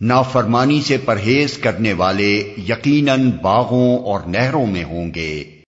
نافرمانی سے پرہیز کرنے والے یقیناً باغوں اور نہروں میں ہوں گے۔